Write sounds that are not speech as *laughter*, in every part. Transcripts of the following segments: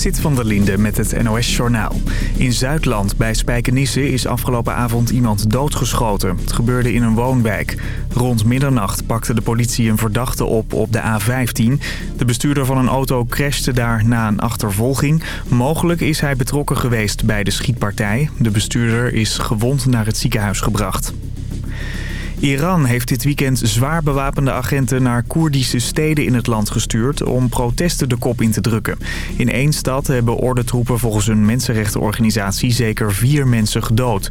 Sit van der Linde met het NOS-journaal. In Zuidland bij Spijkenisse is afgelopen avond iemand doodgeschoten. Het gebeurde in een woonwijk. Rond middernacht pakte de politie een verdachte op op de A15. De bestuurder van een auto crashte daar na een achtervolging. Mogelijk is hij betrokken geweest bij de schietpartij. De bestuurder is gewond naar het ziekenhuis gebracht. Iran heeft dit weekend zwaar bewapende agenten naar Koerdische steden in het land gestuurd om protesten de kop in te drukken. In één stad hebben ordentroepen volgens een mensenrechtenorganisatie zeker vier mensen gedood.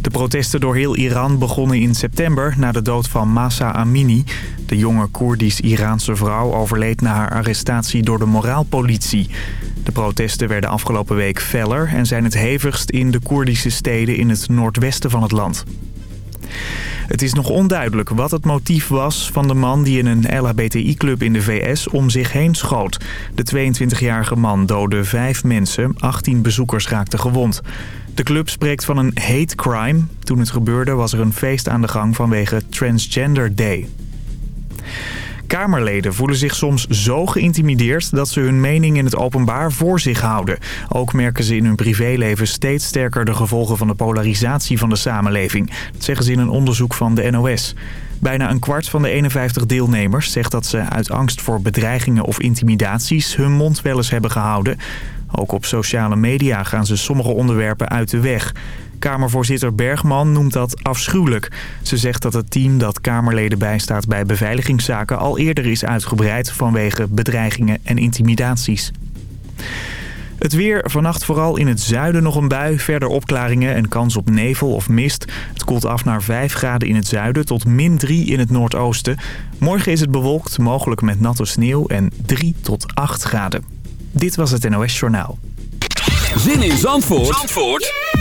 De protesten door heel Iran begonnen in september na de dood van Masa Amini. De jonge Koerdisch-Iraanse vrouw overleed na haar arrestatie door de moraalpolitie. De protesten werden afgelopen week feller en zijn het hevigst in de Koerdische steden in het noordwesten van het land. Het is nog onduidelijk wat het motief was van de man die in een LHBTI-club in de VS om zich heen schoot. De 22-jarige man doodde vijf mensen, 18 bezoekers raakten gewond. De club spreekt van een hate crime. Toen het gebeurde was er een feest aan de gang vanwege Transgender Day. Kamerleden voelen zich soms zo geïntimideerd dat ze hun mening in het openbaar voor zich houden. Ook merken ze in hun privéleven steeds sterker de gevolgen van de polarisatie van de samenleving. Dat zeggen ze in een onderzoek van de NOS. Bijna een kwart van de 51 deelnemers zegt dat ze uit angst voor bedreigingen of intimidaties hun mond wel eens hebben gehouden. Ook op sociale media gaan ze sommige onderwerpen uit de weg. Kamervoorzitter Bergman noemt dat afschuwelijk. Ze zegt dat het team dat Kamerleden bijstaat bij beveiligingszaken al eerder is uitgebreid vanwege bedreigingen en intimidaties. Het weer, vannacht vooral in het zuiden nog een bui. Verder opklaringen en kans op nevel of mist. Het koelt af naar 5 graden in het zuiden tot min 3 in het noordoosten. Morgen is het bewolkt, mogelijk met natte sneeuw en 3 tot 8 graden. Dit was het NOS Journaal. Zin in Zandvoort, Zandvoort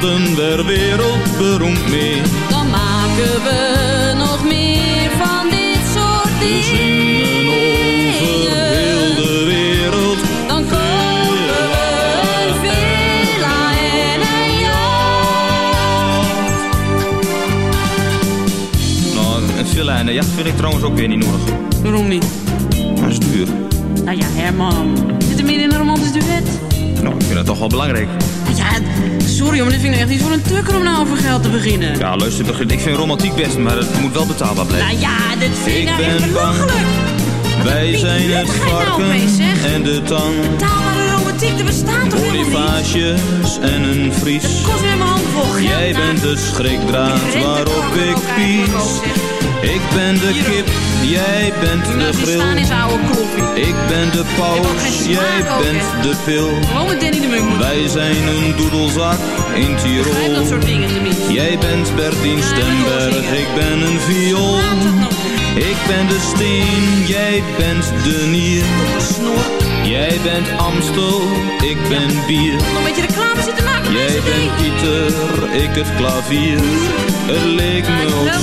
Worden we wereldberoemd mee. Dan maken we nog meer van dit soort dingen. over heel de wereld. Dan kopen we een villa en een jacht. Nou, een villa en een jacht vind ik trouwens ook weer niet nodig. Waarom niet? Dat is duur. Nou ja, Herman. Zit er meer in een romantisch duet? Nou, ik vind dat toch wel belangrijk. Sorry, maar dit vind ik echt niet voor een tukker om nou over geld te beginnen. Ja, luister, ik vind romantiek best, maar het moet wel betaalbaar blijven. Nou ja, dit vind ik, Ik nou ben belachelijk. Wij zijn het nou varken en de tang. Betaalbare romantiek, dat bestaat toch helemaal niet? En een vries. Het kost weer mijn hand vol geld. Jij Nou, bent de schrikdraad waarop ik pies. Ik ben de kip, jij bent de is oude koffie. Ik ben de smaak jij bent de pil. Gewoon met Danny de Munk. Wij zijn een doedelzak in Tirol. dat soort dingen tenminste. Jij bent Bertien Stemberg, ik ben een viool. Nog? Ik ben de steen, jij bent de nier. Jij bent Amstel, ik ben bier. Nog een beetje reclame zitten maken. Jij bent. Pieter, ik het klavier. Het leek me ook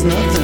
there's nothing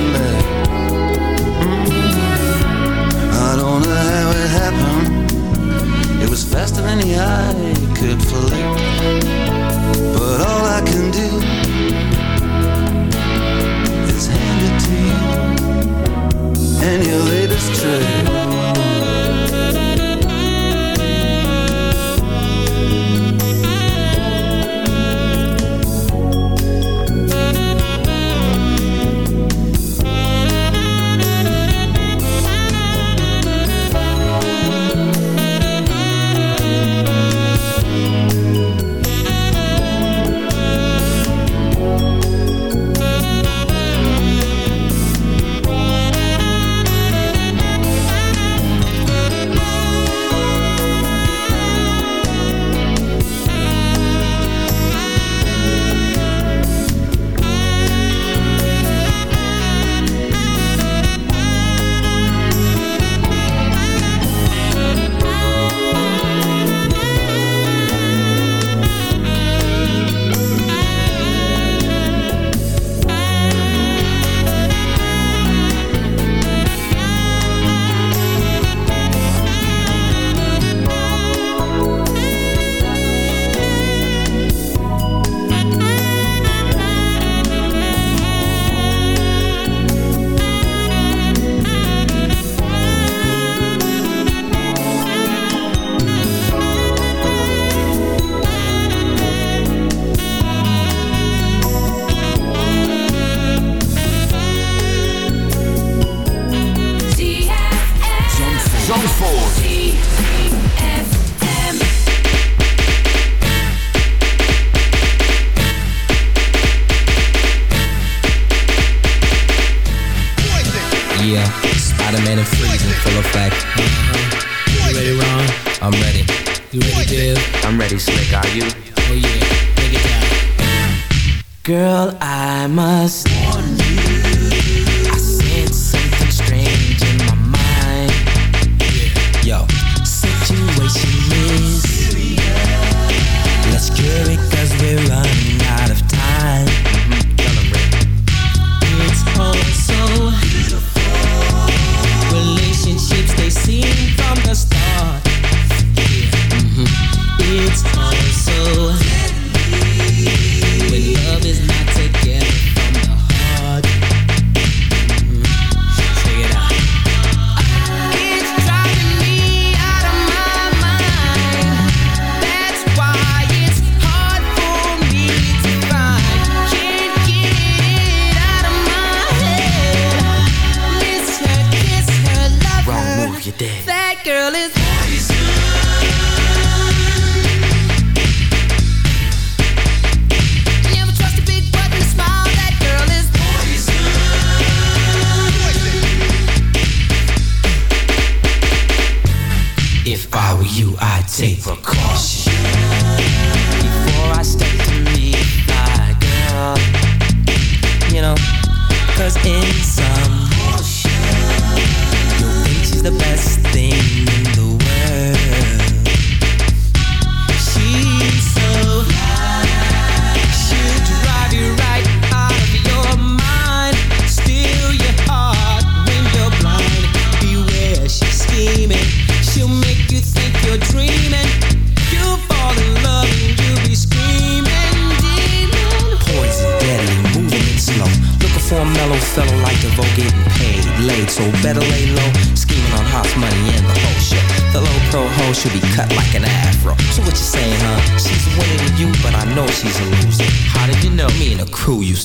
day. That girl is.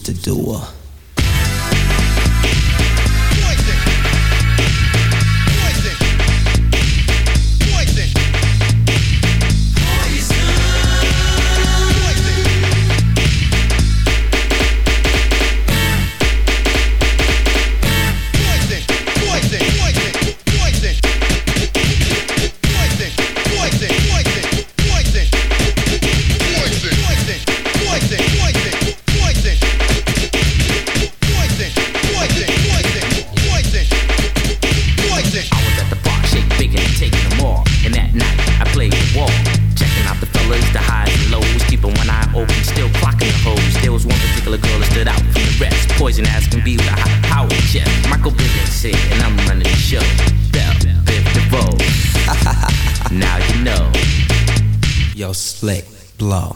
to do of hoes. There was one particular girl that stood out from the rest. Poison ass can be with a high power chest. Michael Bivens here, and I'm running the show. Bell, DeVoe. *laughs* now you know. Yo, slick, blow.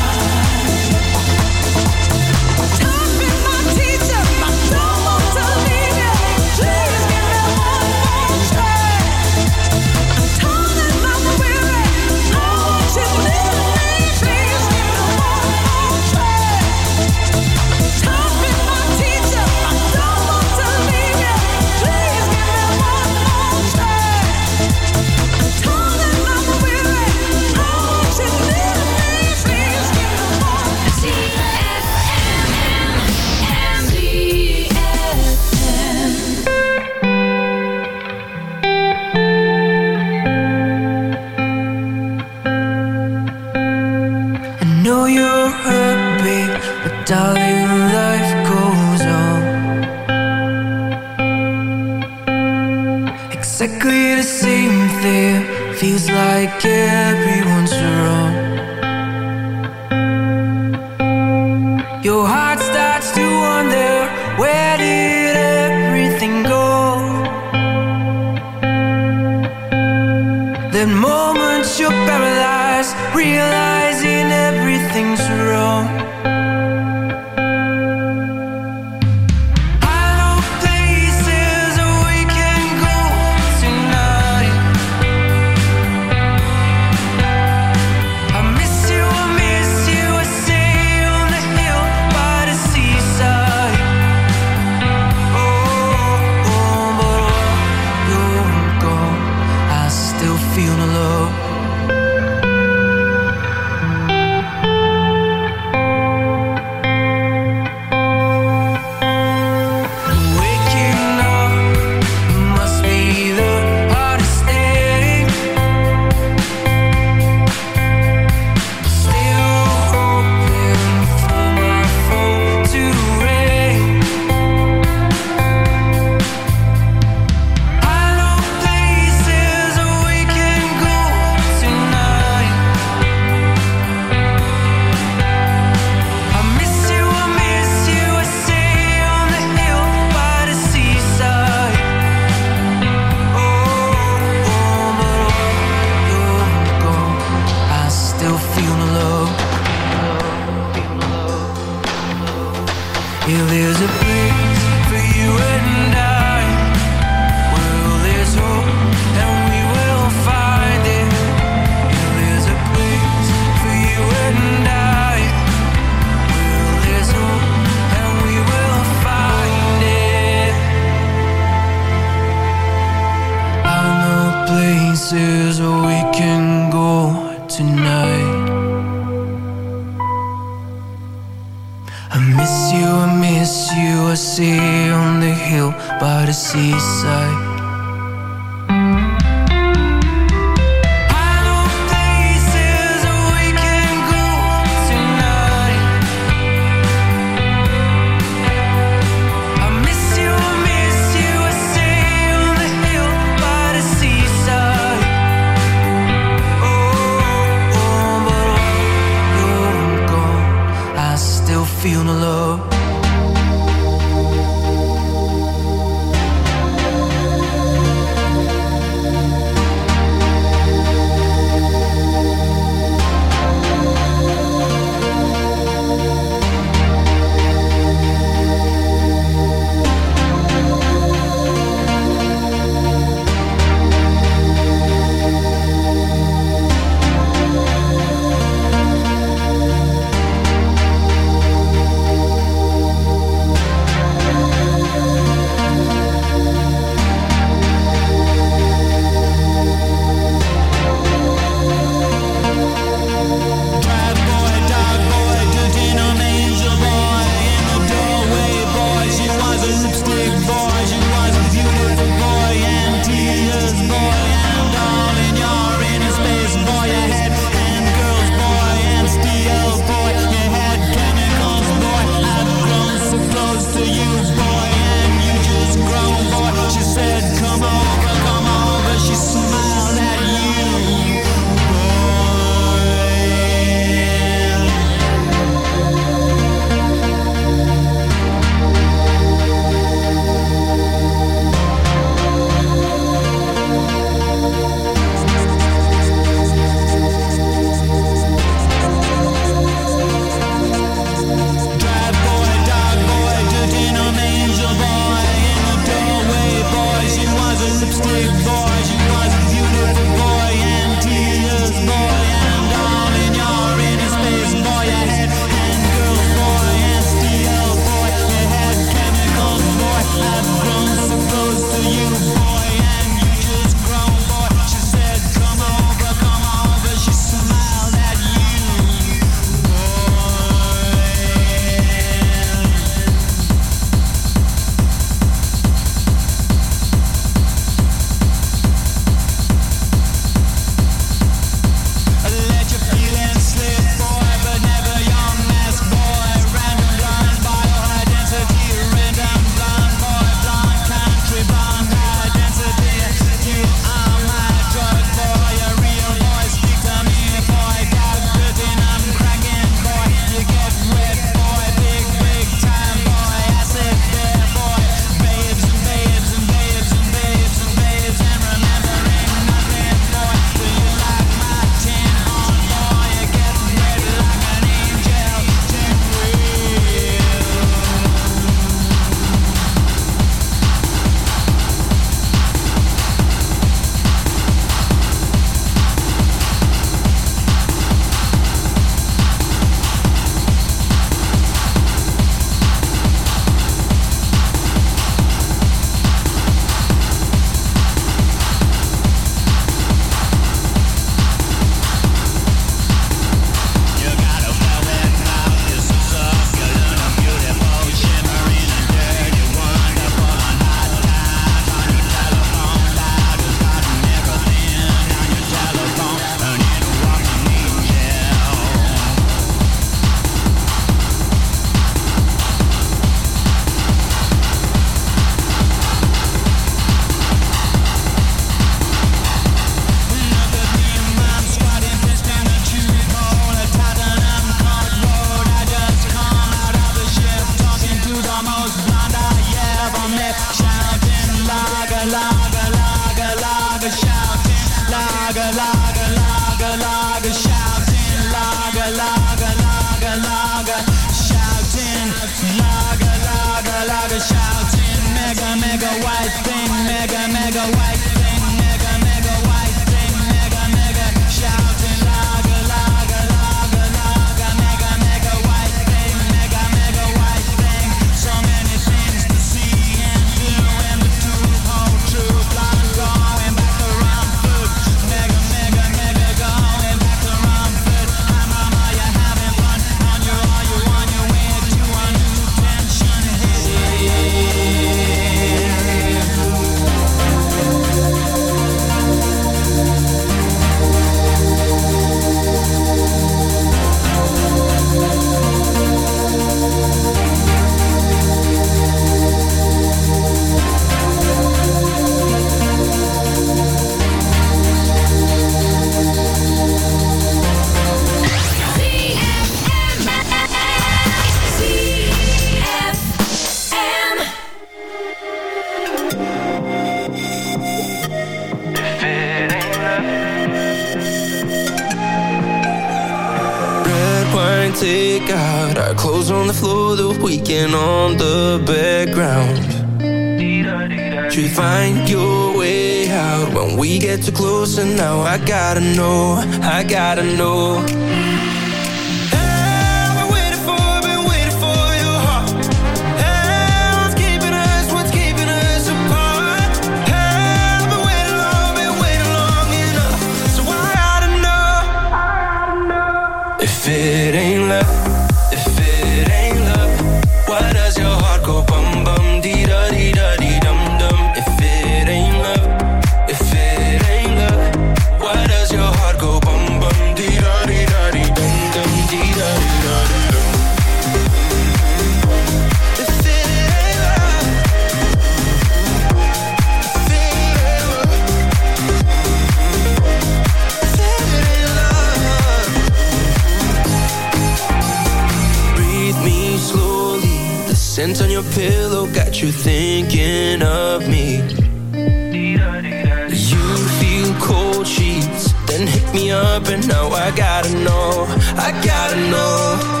me up and now I gotta know, I gotta know.